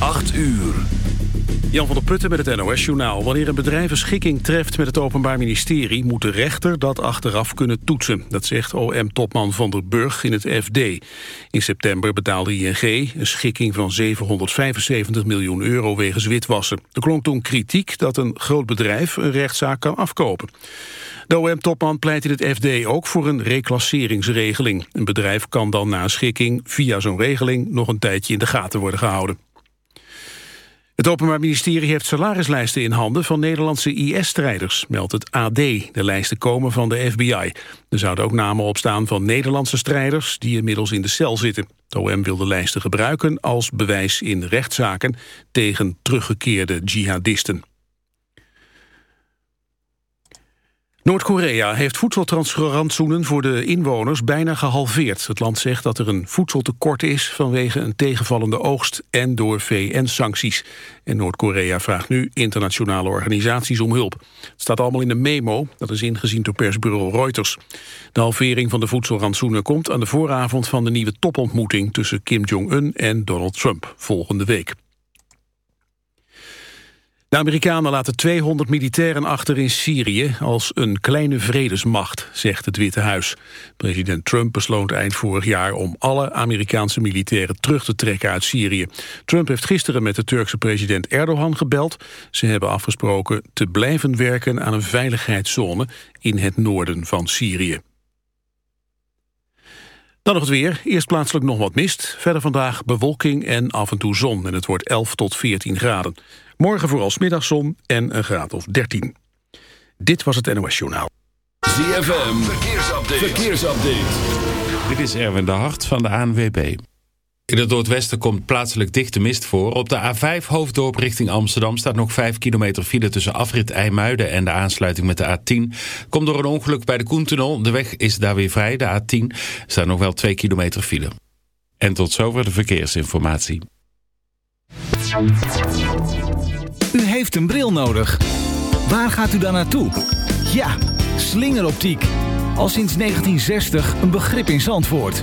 8 uur. Jan van der Putten met het NOS-journaal. Wanneer een bedrijf een schikking treft met het Openbaar Ministerie... moet de rechter dat achteraf kunnen toetsen. Dat zegt OM-topman Van der Burg in het FD. In september betaalde ING een schikking van 775 miljoen euro wegens witwassen. Er klonk toen kritiek dat een groot bedrijf een rechtszaak kan afkopen. De OM-topman pleit in het FD ook voor een reclasseringsregeling. Een bedrijf kan dan na schikking via zo'n regeling... nog een tijdje in de gaten worden gehouden. Het Openbaar Ministerie heeft salarislijsten in handen van Nederlandse IS-strijders, meldt het AD. De lijsten komen van de FBI. Er zouden ook namen op staan van Nederlandse strijders die inmiddels in de cel zitten. Het OM wil de lijsten gebruiken als bewijs in rechtszaken tegen teruggekeerde jihadisten. Noord-Korea heeft voedselrantsoenen voor de inwoners bijna gehalveerd. Het land zegt dat er een voedseltekort is vanwege een tegenvallende oogst en door VN-sancties. En Noord-Korea vraagt nu internationale organisaties om hulp. Het staat allemaal in een memo, dat is ingezien door persbureau Reuters. De halvering van de voedselrantsoenen komt aan de vooravond van de nieuwe topontmoeting tussen Kim Jong-un en Donald Trump volgende week. De Amerikanen laten 200 militairen achter in Syrië als een kleine vredesmacht, zegt het Witte Huis. President Trump besloot eind vorig jaar om alle Amerikaanse militairen terug te trekken uit Syrië. Trump heeft gisteren met de Turkse president Erdogan gebeld. Ze hebben afgesproken te blijven werken aan een veiligheidszone in het noorden van Syrië. Dan nog het weer. Eerst plaatselijk nog wat mist. Verder vandaag bewolking en af en toe zon. En het wordt 11 tot 14 graden. Morgen vooral middagzon en een graad of 13. Dit was het NOS Journaal. ZFM, verkeersupdate. verkeersupdate. Dit is Erwin de Hart van de ANWB. In het noordwesten komt plaatselijk dichte mist voor. Op de A5 Hoofddorp richting Amsterdam staat nog 5 kilometer file tussen afrit IJmuiden en de aansluiting met de A10. Komt door een ongeluk bij de Koentunnel. De weg is daar weer vrij, de A10. staat nog wel 2 kilometer file. En tot zover de verkeersinformatie. U heeft een bril nodig. Waar gaat u dan naartoe? Ja, slingeroptiek. Al sinds 1960 een begrip in Zandvoort.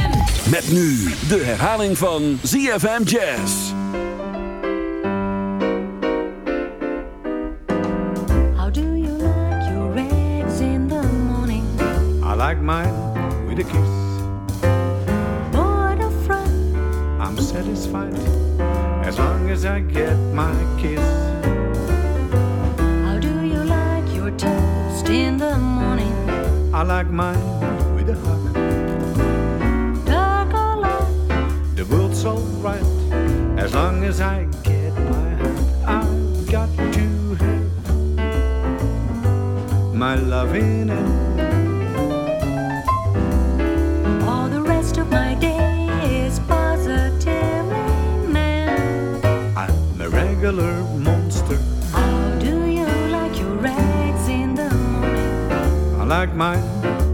Met nu de herhaling van ZFM Jazz. How do you like your eggs in the morning? I like mine with a kiss. Boyfriend, I'm satisfied as long as I get my kiss. how do you like your toast in the morning? I like mine with a hug. World's alright as long as I get my hand. I've got to have my love in it. all the rest of my day is positively man. I'm a regular monster. How do you like your eggs in the morning? I like mine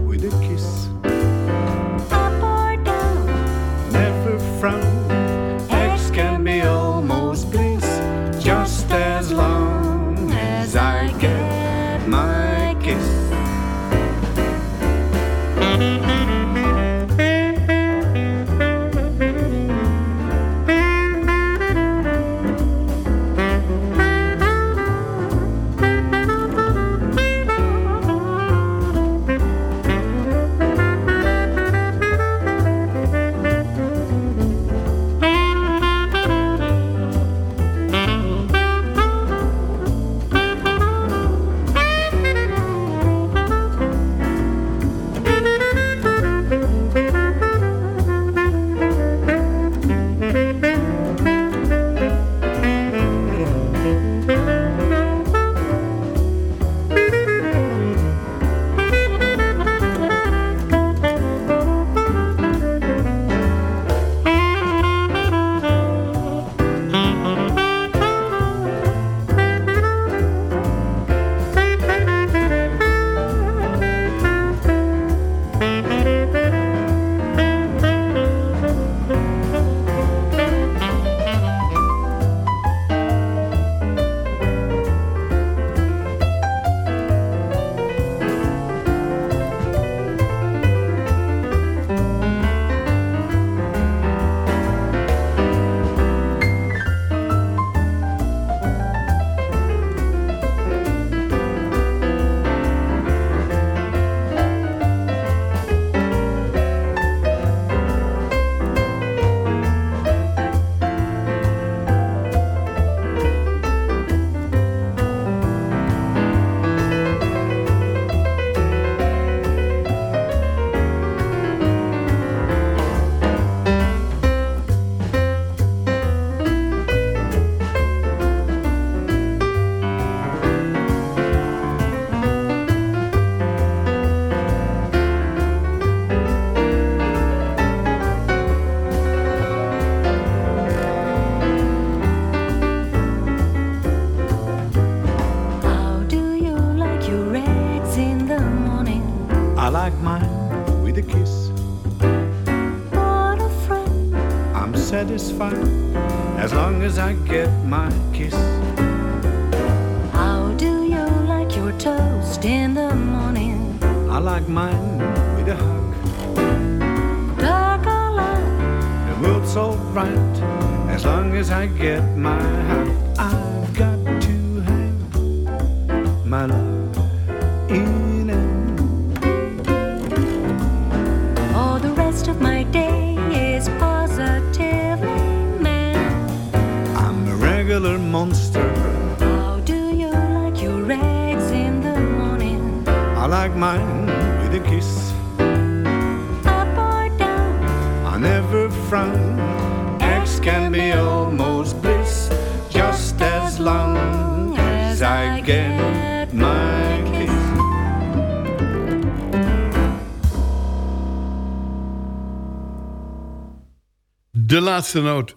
laatste noot.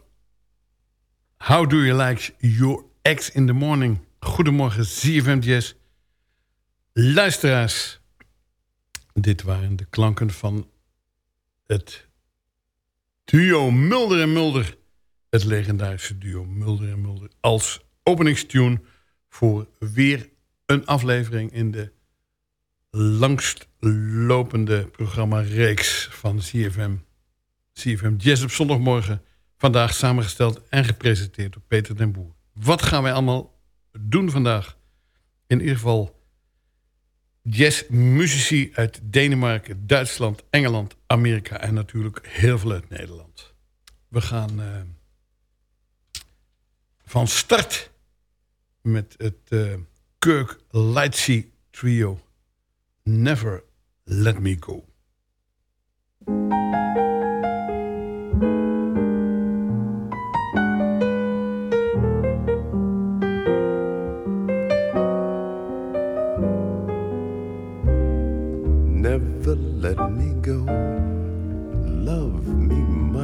How do you like your ex in the morning? Goedemorgen, ZFM Jazz. Luisteraars. Dit waren de klanken van het duo Mulder en Mulder. Het legendarische duo Mulder en Mulder. Als openingstune voor weer een aflevering in de langstlopende programma-reeks van CFM. CFM Jazz op zondagmorgen. Vandaag samengesteld en gepresenteerd door Peter den Boer. Wat gaan wij allemaal doen vandaag? In ieder geval jazzmuzici uit Denemarken, Duitsland, Engeland, Amerika en natuurlijk heel veel uit Nederland. We gaan uh, van start met het uh, Kirk Lightsey trio Never Let Me Go.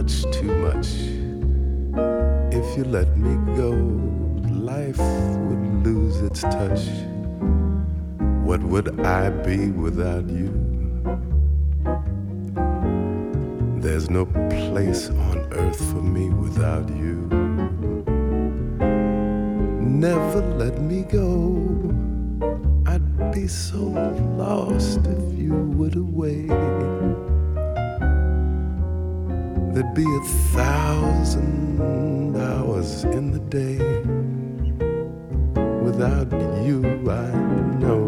Much too much. If you let me go, life would lose its touch. What would I be without you? There's no place on earth for me without you. Never let me go. I'd be so lost if you would away. There'd be a thousand hours in the day. Without you, I know.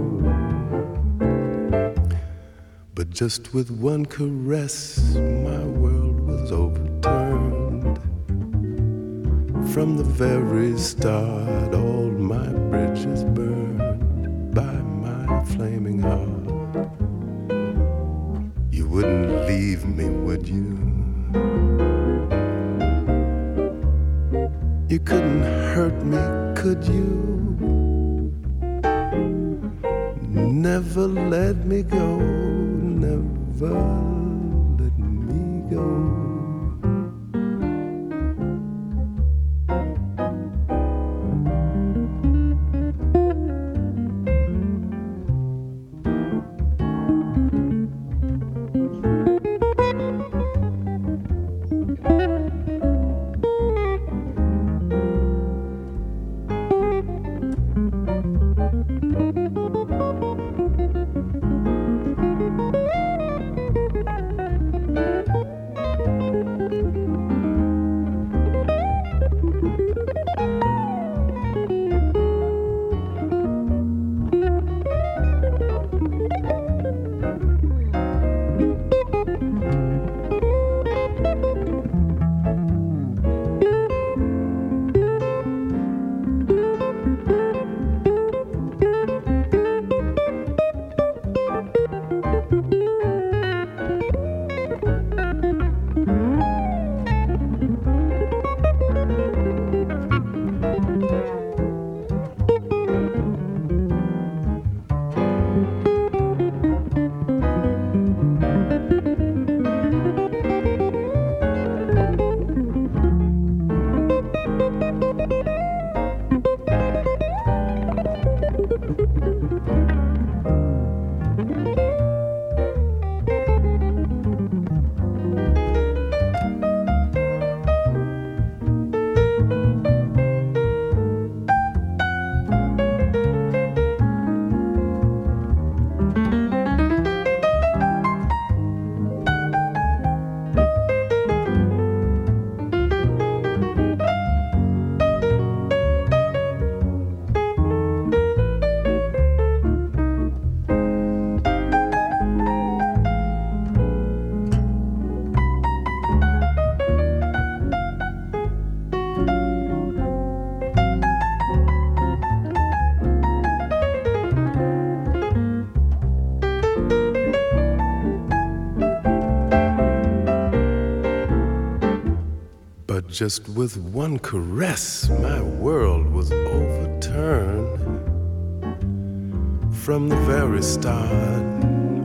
But just with one caress, my world was overturned. From the very start, all my bridges burned by my flaming heart. You wouldn't leave me, would you? You couldn't hurt me, could you? Never let me go, never Just with one caress, my world was overturned. From the very start,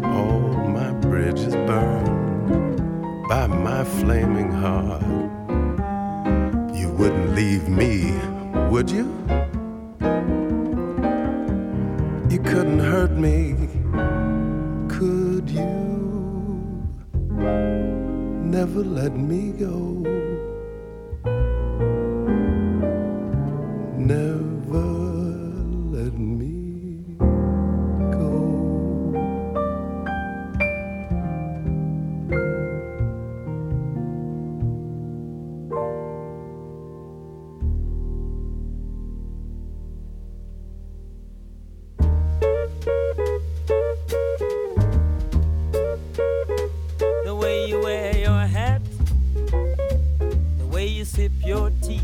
all my bridges burned by my flaming heart. You wouldn't leave me, would you? You couldn't hurt me, could you? Never let me go. sip your tea.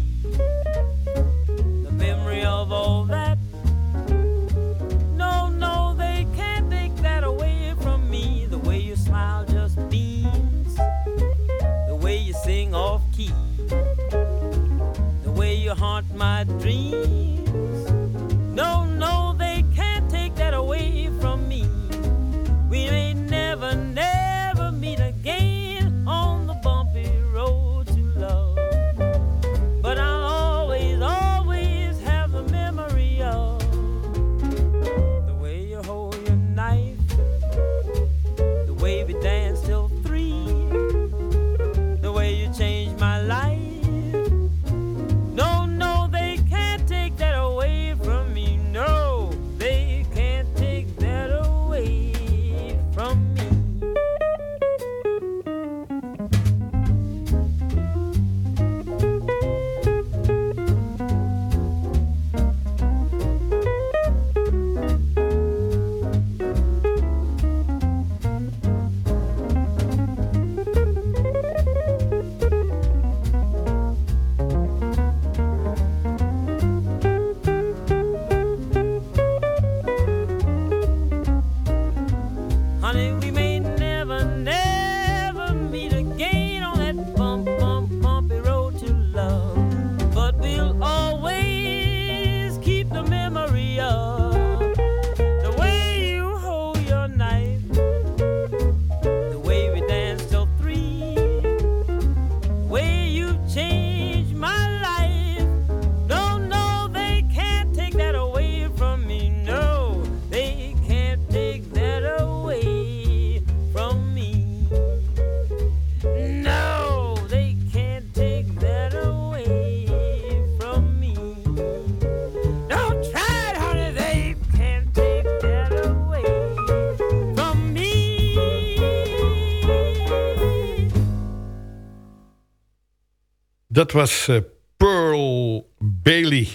Dat was eh, Pearl Bailey.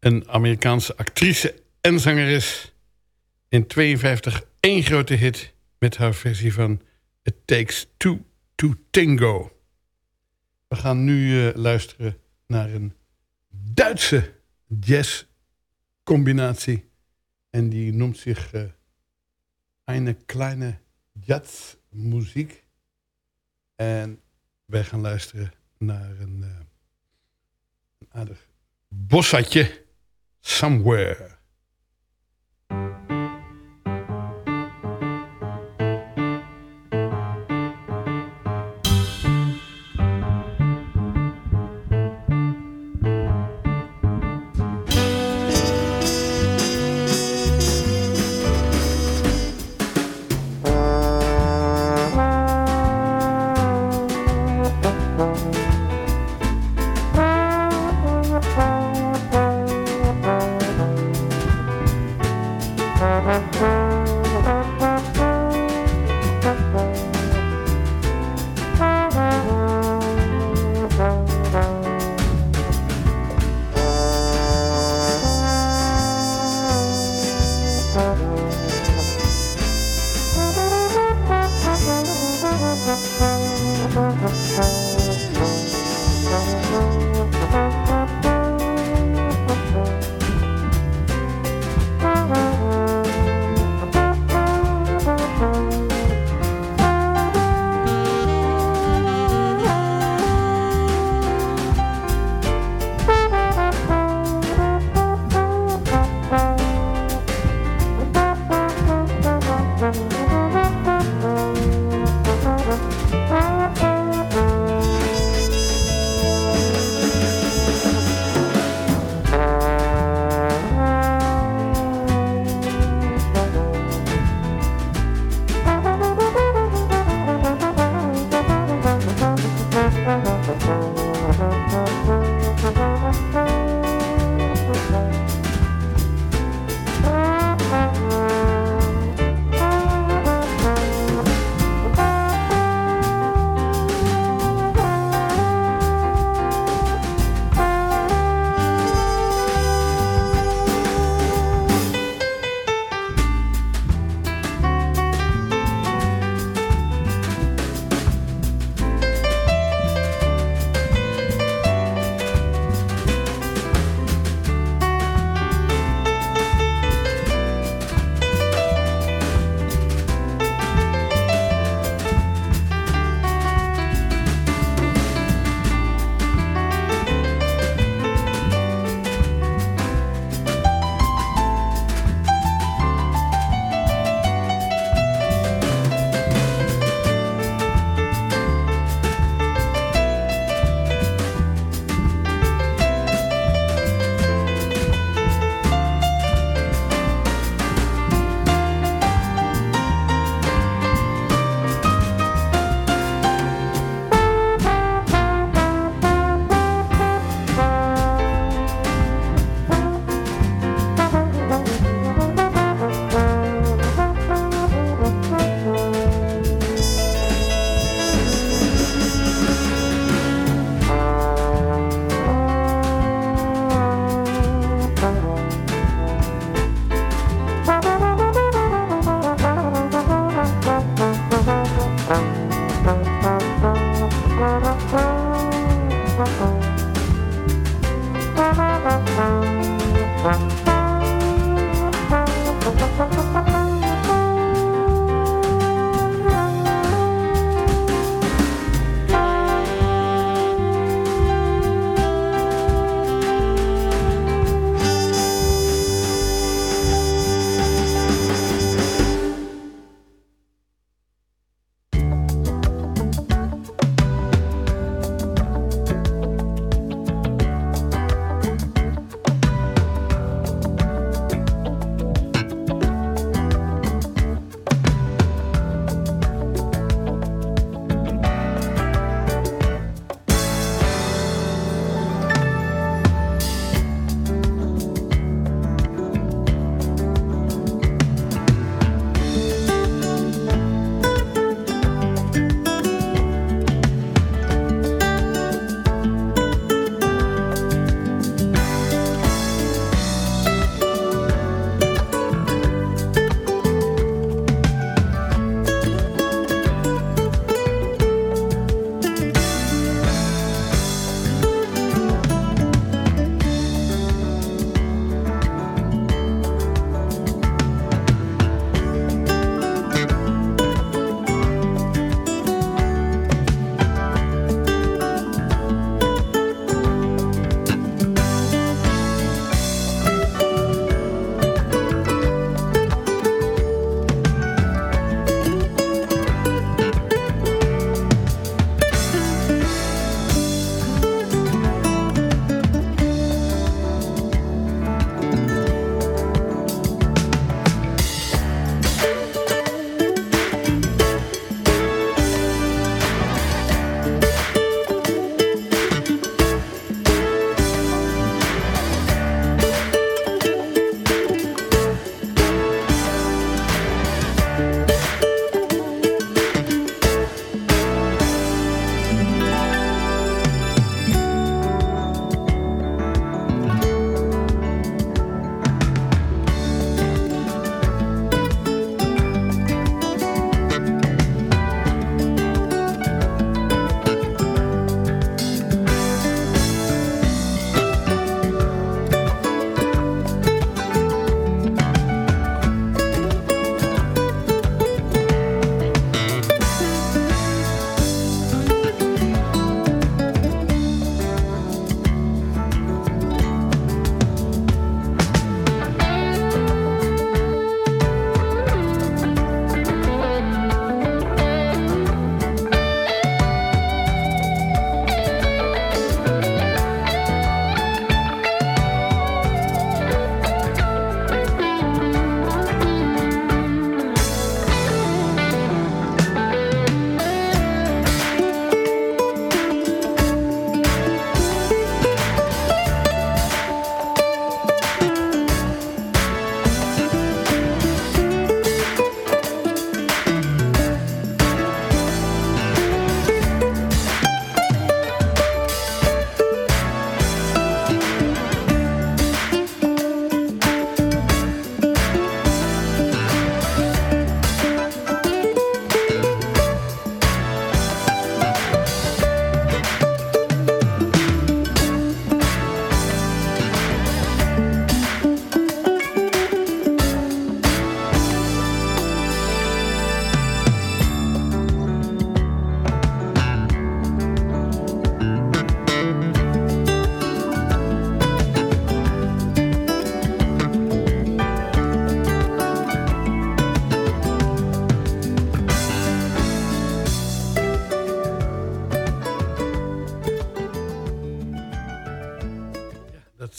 Een Amerikaanse actrice en zangeres. In 52 één grote hit met haar versie van It Takes Two to Tango. We gaan nu eh, luisteren naar een Duitse jazzcombinatie. En die noemt zich uh, Eine kleine Jazzmuziek. En wij gaan luisteren naar een, eh, een aardig bossatje somewhere.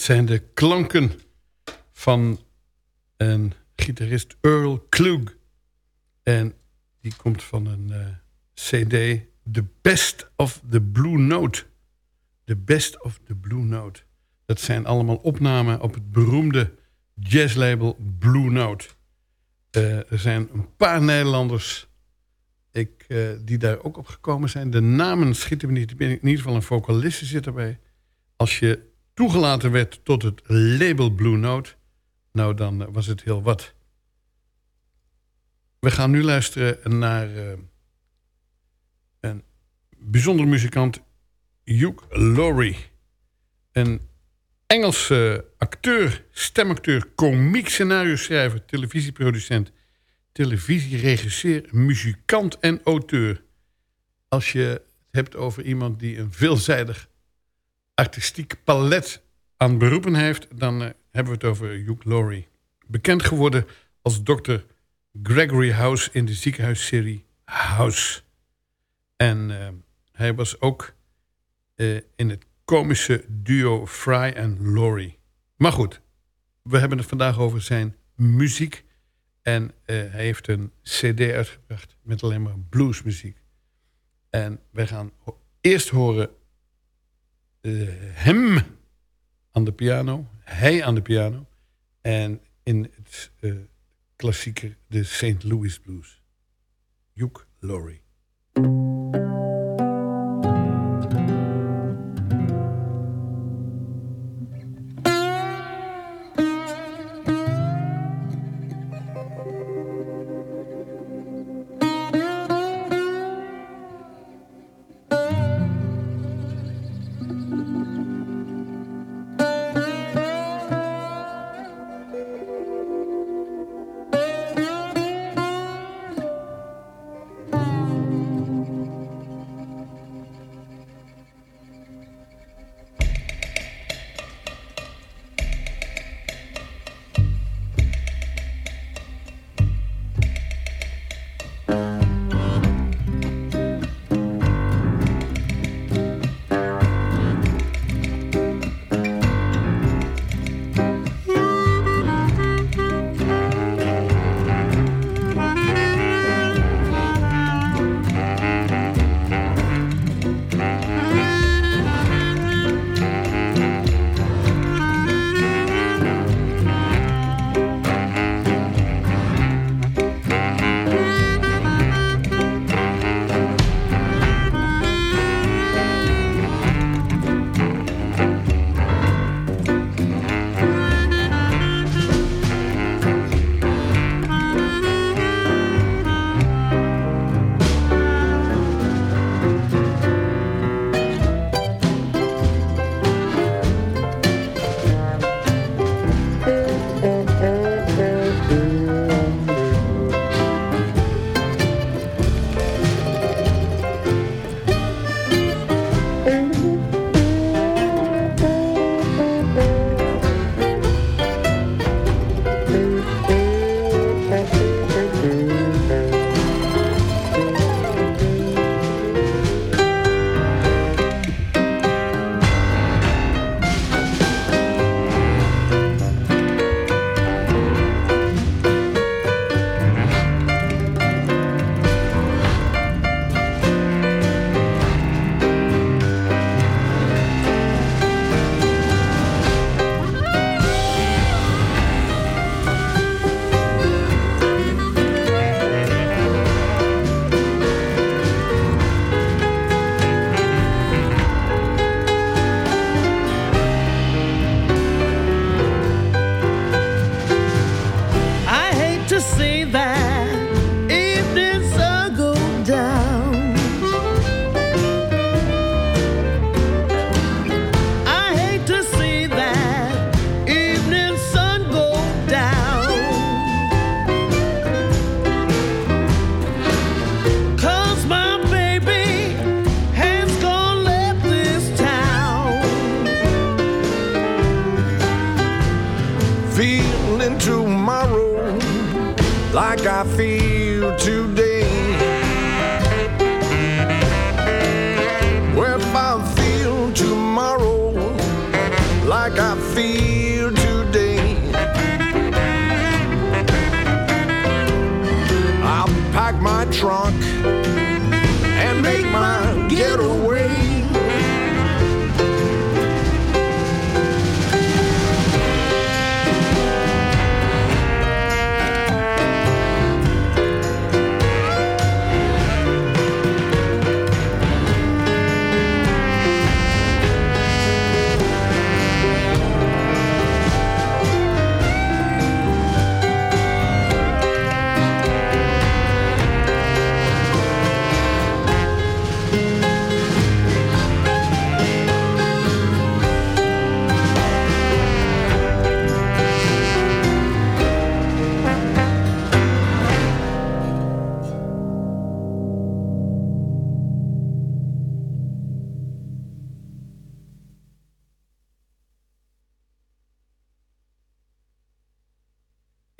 Zijn de klanken van een gitarist Earl Klug. En die komt van een uh, cd, The Best of the Blue Note. The Best of the Blue Note. Dat zijn allemaal opnamen op het beroemde jazzlabel Blue Note. Uh, er zijn een paar Nederlanders ik, uh, die daar ook op gekomen zijn. De namen schieten me niet. In ieder geval een vocaliste zit erbij. Als je toegelaten werd tot het label Blue Note... nou, dan was het heel wat. We gaan nu luisteren naar uh, een bijzondere muzikant... Hugh Laurie. Een Engelse acteur, stemacteur, komiek, scenario-schrijver... televisieproducent, televisieregisseur, muzikant en auteur. Als je het hebt over iemand die een veelzijdig artistiek palet aan beroepen heeft... dan uh, hebben we het over Hugh Laurie. Bekend geworden als dokter Gregory House in de ziekenhuisserie House. En uh, hij was ook uh, in het komische duo Fry en Laurie. Maar goed, we hebben het vandaag over zijn muziek. En hij heeft een cd uitgebracht met alleen maar bluesmuziek. En wij gaan eerst horen uh, hem aan de piano, hij aan de piano. En in het uh, klassieker de St. Louis Blues. Hugh Laurie.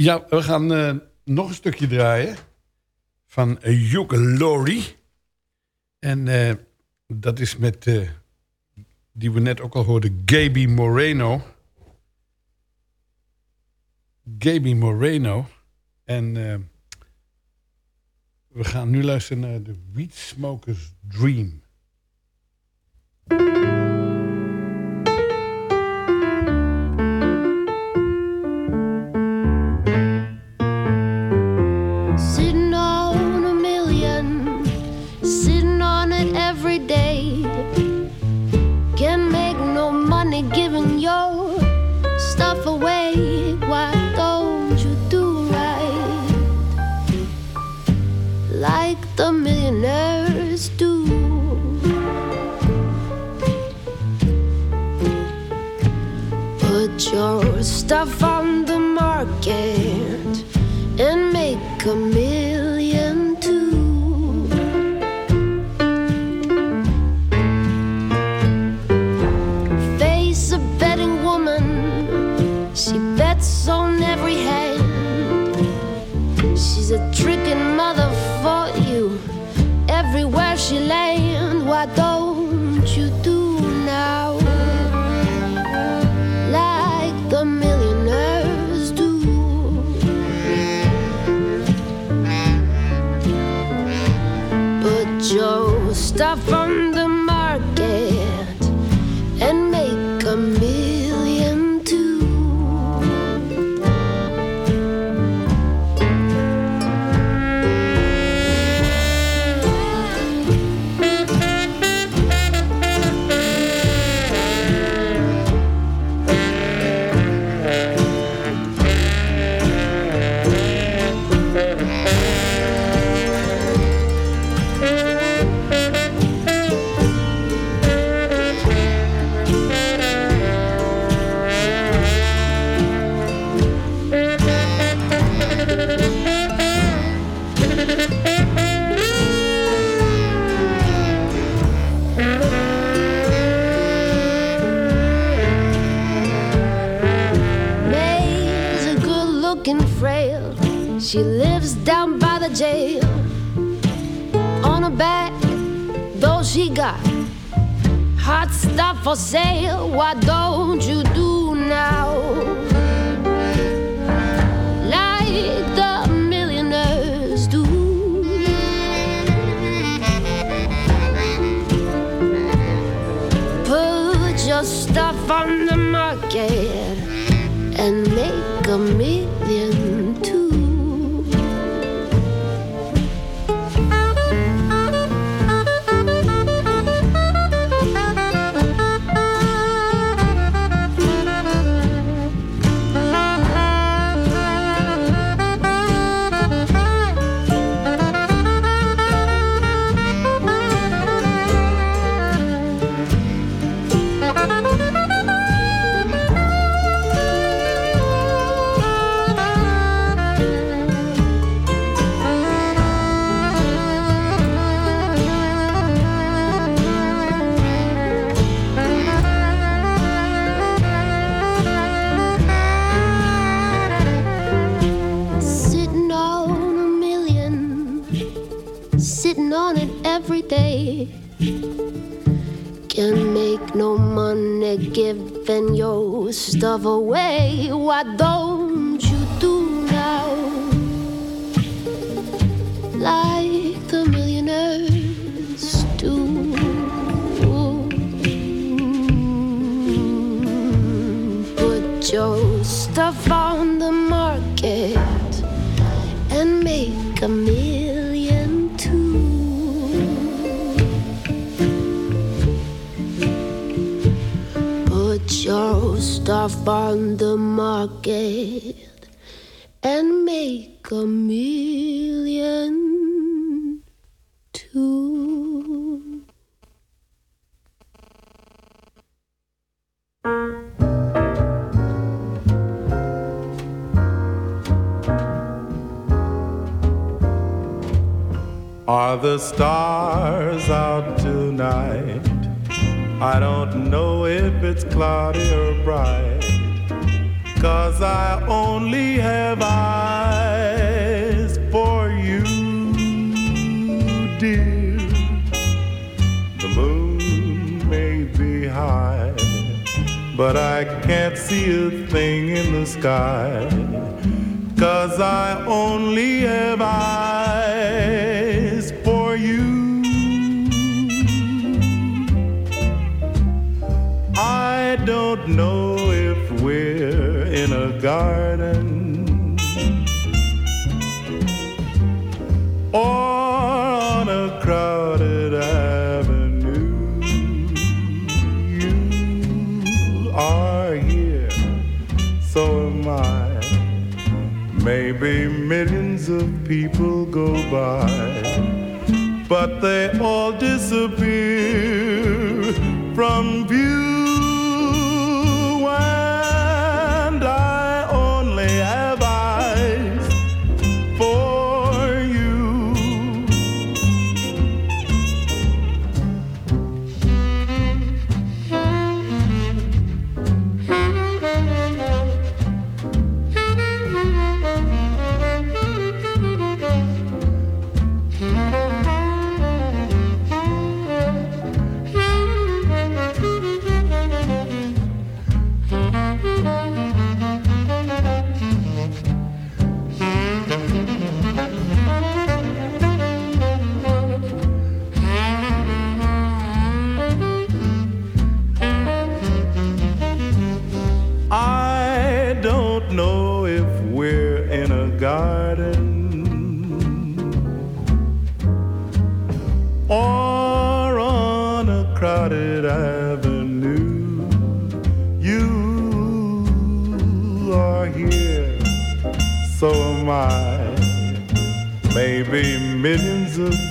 Ja, we gaan uh, nog een stukje draaien van Hugh Laurie. En uh, dat is met, uh, die we net ook al hoorden, Gaby Moreno. Gaby Moreno. En we gaan nu luisteren naar de Weed Smokers Dream. Stuff on the market and make a million jail. On her back, though she got hot stuff for sale. Why don't you do now? Like the millionaires do. Put your stuff on the market and make a million most of way, Why don't you? Stuff on the market and make a million too. Are the stars out tonight? I don't know if it's cloudy or bright. Cause I only have eyes for you, dear. The moon may be high, but I can't see a thing in the sky. Cause I only have eyes don't know if we're in a garden or on a crowded avenue. You are here, so am I. Maybe millions of people go by, but they all disappear from view.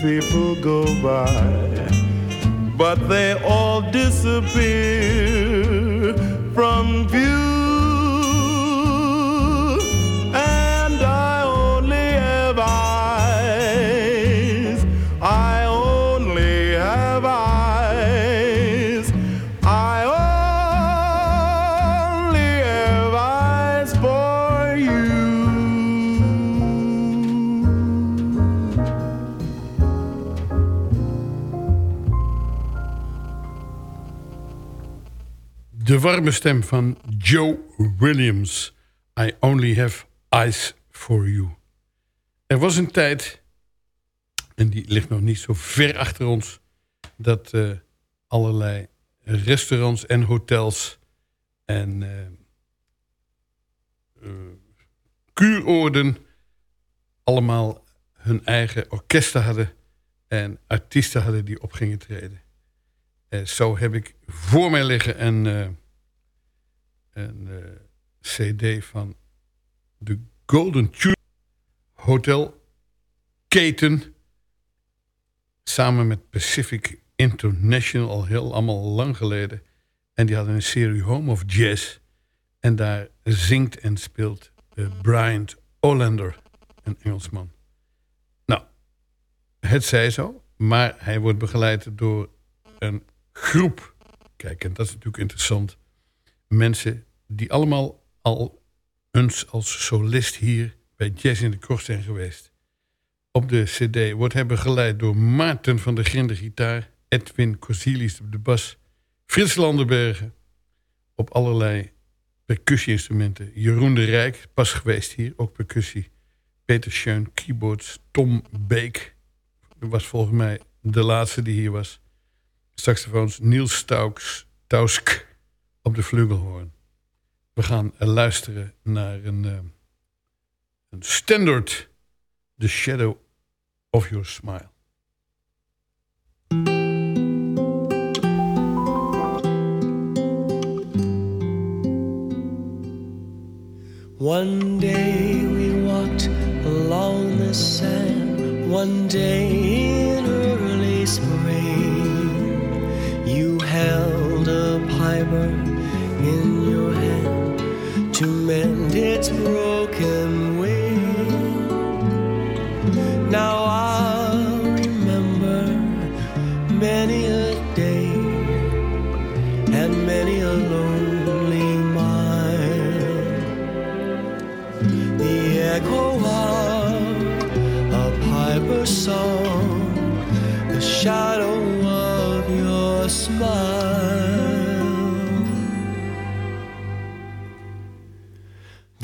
People go by, but they all disappear from view. De warme stem van Joe Williams. I only have eyes for you. Er was een tijd, en die ligt nog niet zo ver achter ons... dat eh, allerlei restaurants en hotels en eh, kuuroorden... allemaal hun eigen orkesten hadden... en artiesten hadden die op gingen treden. Eh, zo heb ik voor mij liggen een, eh, een eh, cd van de Golden Tube Hotel keten. Samen met Pacific International, al heel allemaal lang geleden. En die hadden een serie Home of Jazz. En daar zingt en speelt Bryant Olander, een Engelsman. Nou, het zij zo, maar hij wordt begeleid door een groep. Kijk, en dat is natuurlijk interessant. Mensen die allemaal al eens als solist hier bij Jazz in de Krocht zijn geweest. Op de cd wordt hij begeleid door Maarten van der Grinde gitaar... Edwin Corsilis op de bas... Frits Landenbergen op allerlei percussie-instrumenten. Jeroen de Rijk, pas geweest hier, ook percussie. Peter Schoen, keyboards. Tom Beek, was volgens mij de laatste die hier was. Saxofoons Niels Stauks, Tausk op de flugelhoorn. We gaan luisteren naar een, eh, een standard... The Shadow of Your Smile. One day we walked along the sand. One day in early spring, held a piper in your hand to mend its broken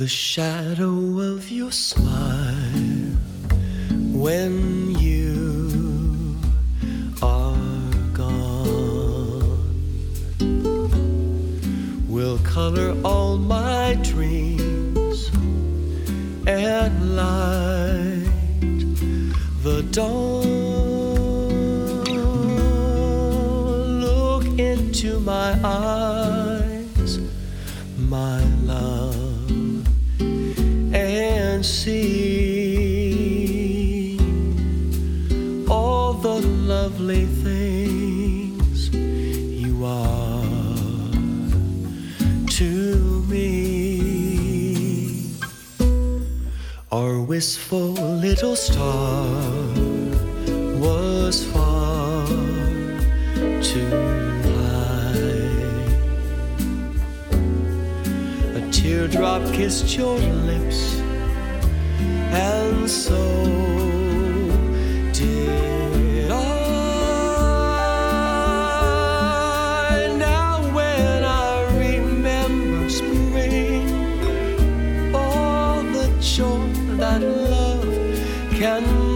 the shadow of your smile when blissful little star was far too high. A teardrop kissed your lips, and so. can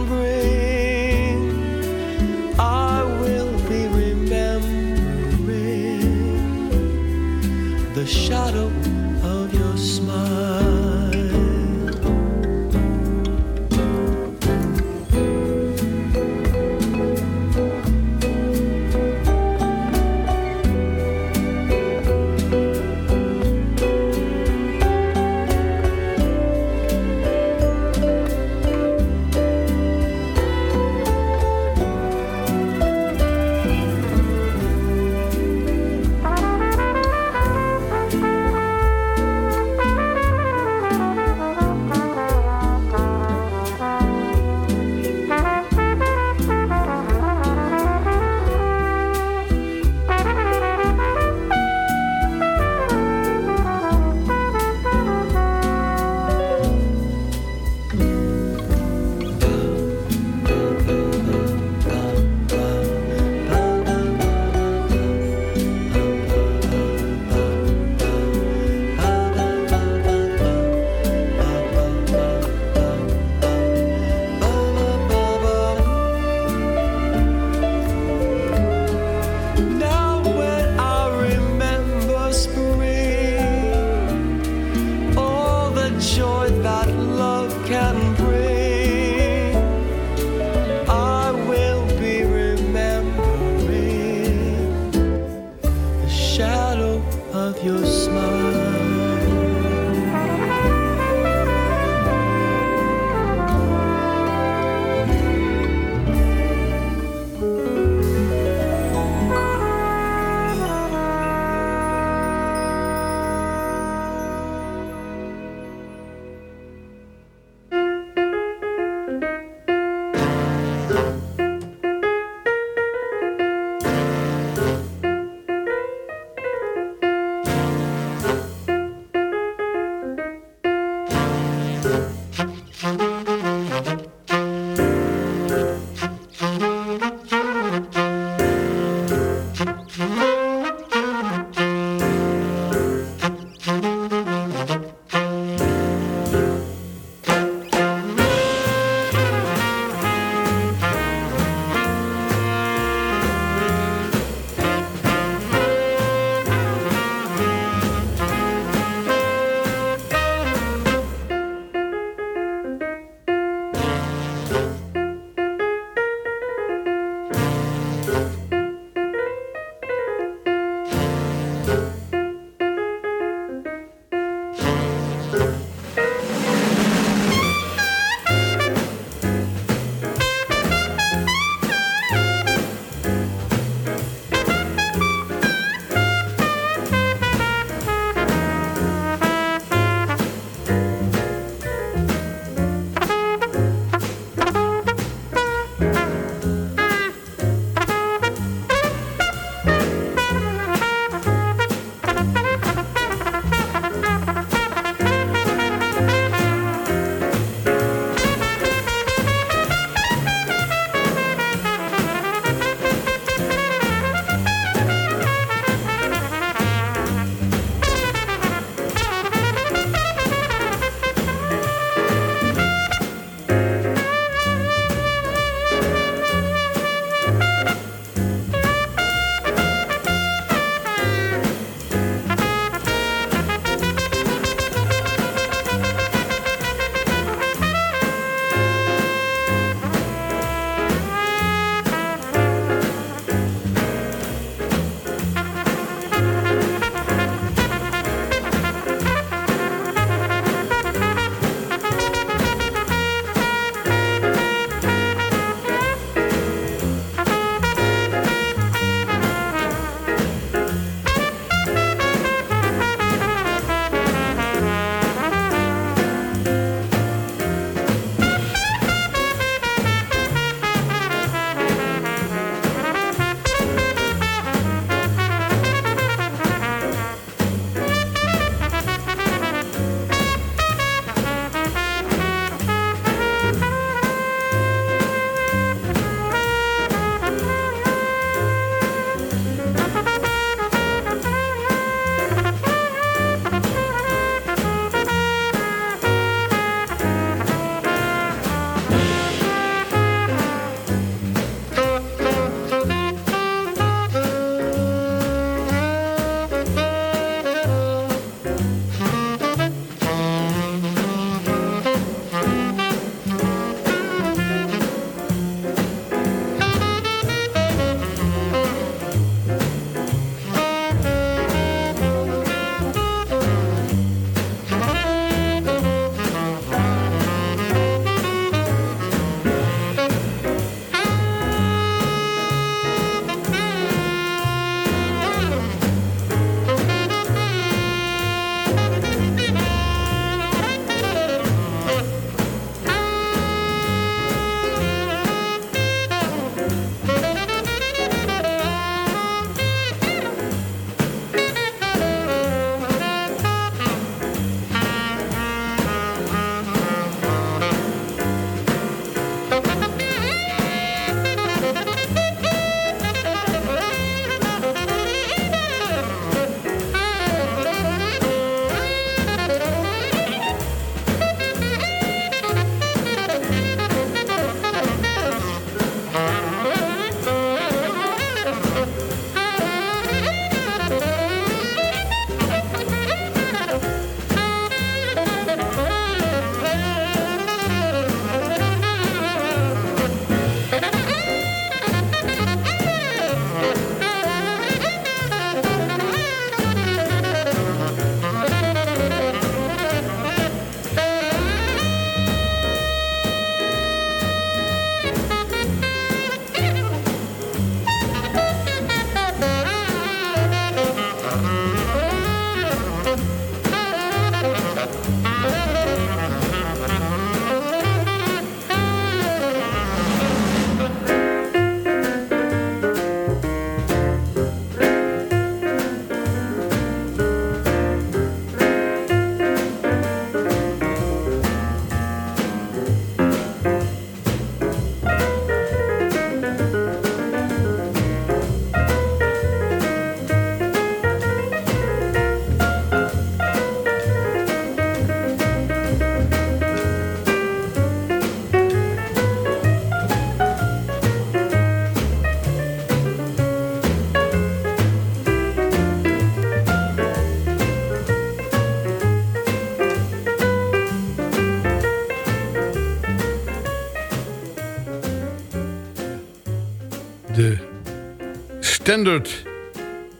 Standard.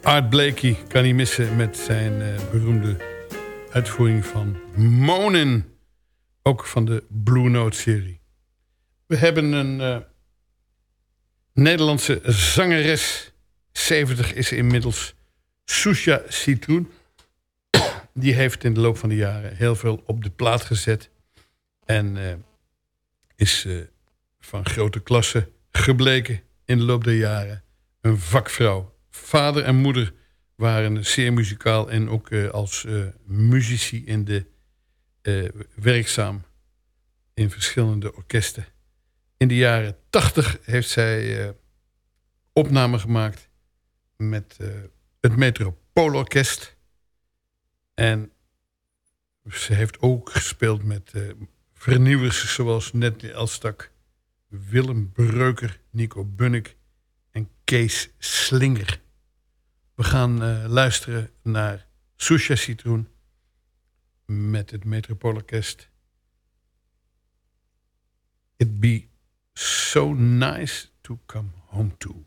Art Blakey kan niet missen met zijn uh, beroemde uitvoering van Monin. Ook van de Blue Note-serie. We hebben een uh, Nederlandse zangeres. 70 is inmiddels Susha Citroen. Die heeft in de loop van de jaren heel veel op de plaat gezet. En uh, is van grote klasse gebleken in de loop der jaren. Een vakvrouw. Vader en moeder waren zeer muzikaal en ook uh, als uh, muzici in de, uh, werkzaam in verschillende orkesten. In de jaren tachtig heeft zij opnamen gemaakt met het Metropoolorkest. En ze heeft ook gespeeld met vernieuwers zoals Nettie Elstak, Willem Breuker, Nico Bunnik en Kees Slinger. We gaan uh, luisteren naar Susha Citroen met het Metropoolorkest. It be so nice to come home to.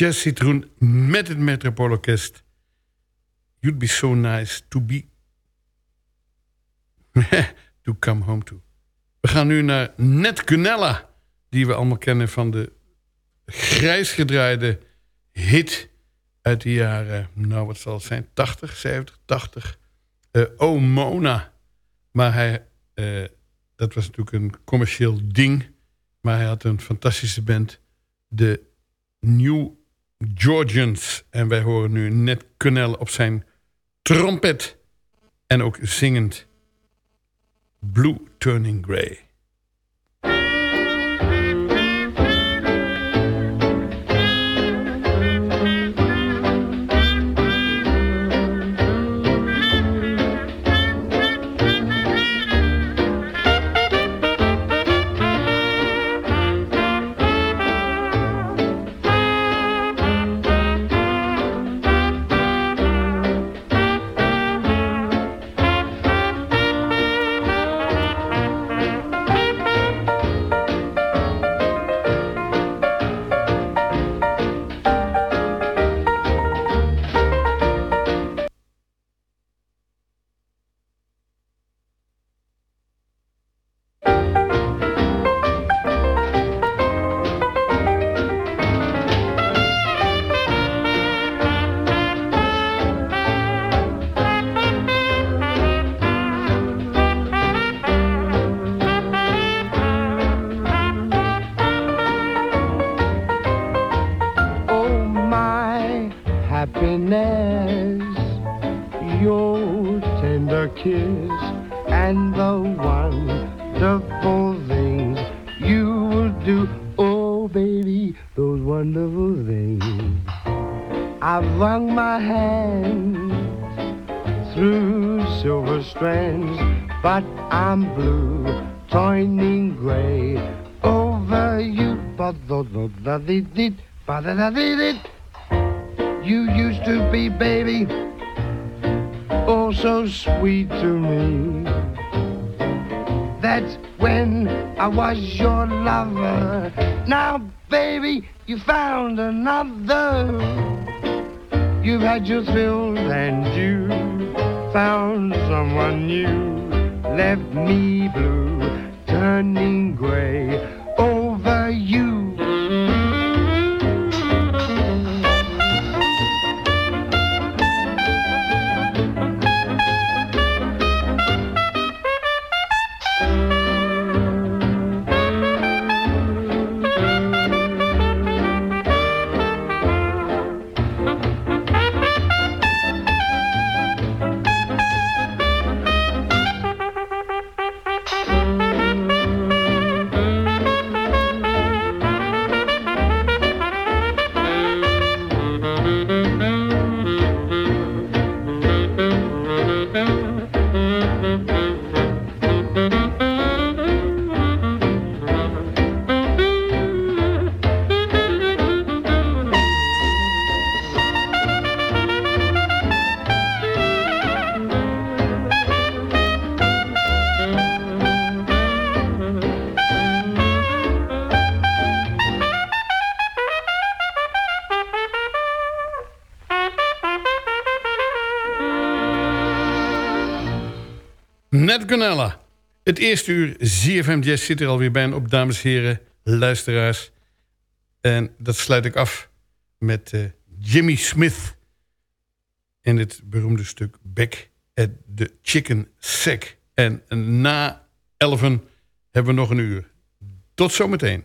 Susha Citroen met het Metropoolorkest. You'd be so nice to be... to come home to. We gaan nu naar Net Cunella. Die we allemaal kennen van de grijs gedraaide hit uit de jaren... Nou, wat zal het zijn? 80, 70, 80. Eh, oh, Mona. Maar hij... eh, dat was natuurlijk een commercieel ding. Maar hij had een fantastische band. De New Georgians. En wij horen nu net Cunell op zijn trompet. En ook zingend Blue Turning Grey. You used to be, baby, oh so sweet to me. That's when I was your lover. Now, baby, you found another. You've had your thrills and you found someone new. Left me blue, turning gray over you. Het eerste uur ZFM Jazz zit er alweer bijna op, dames en heren, luisteraars. En dat sluit ik af met eh, Jimmy Smith... in het beroemde stuk Back at the Chicken Sack. En na elfen hebben we nog een uur. Tot zometeen.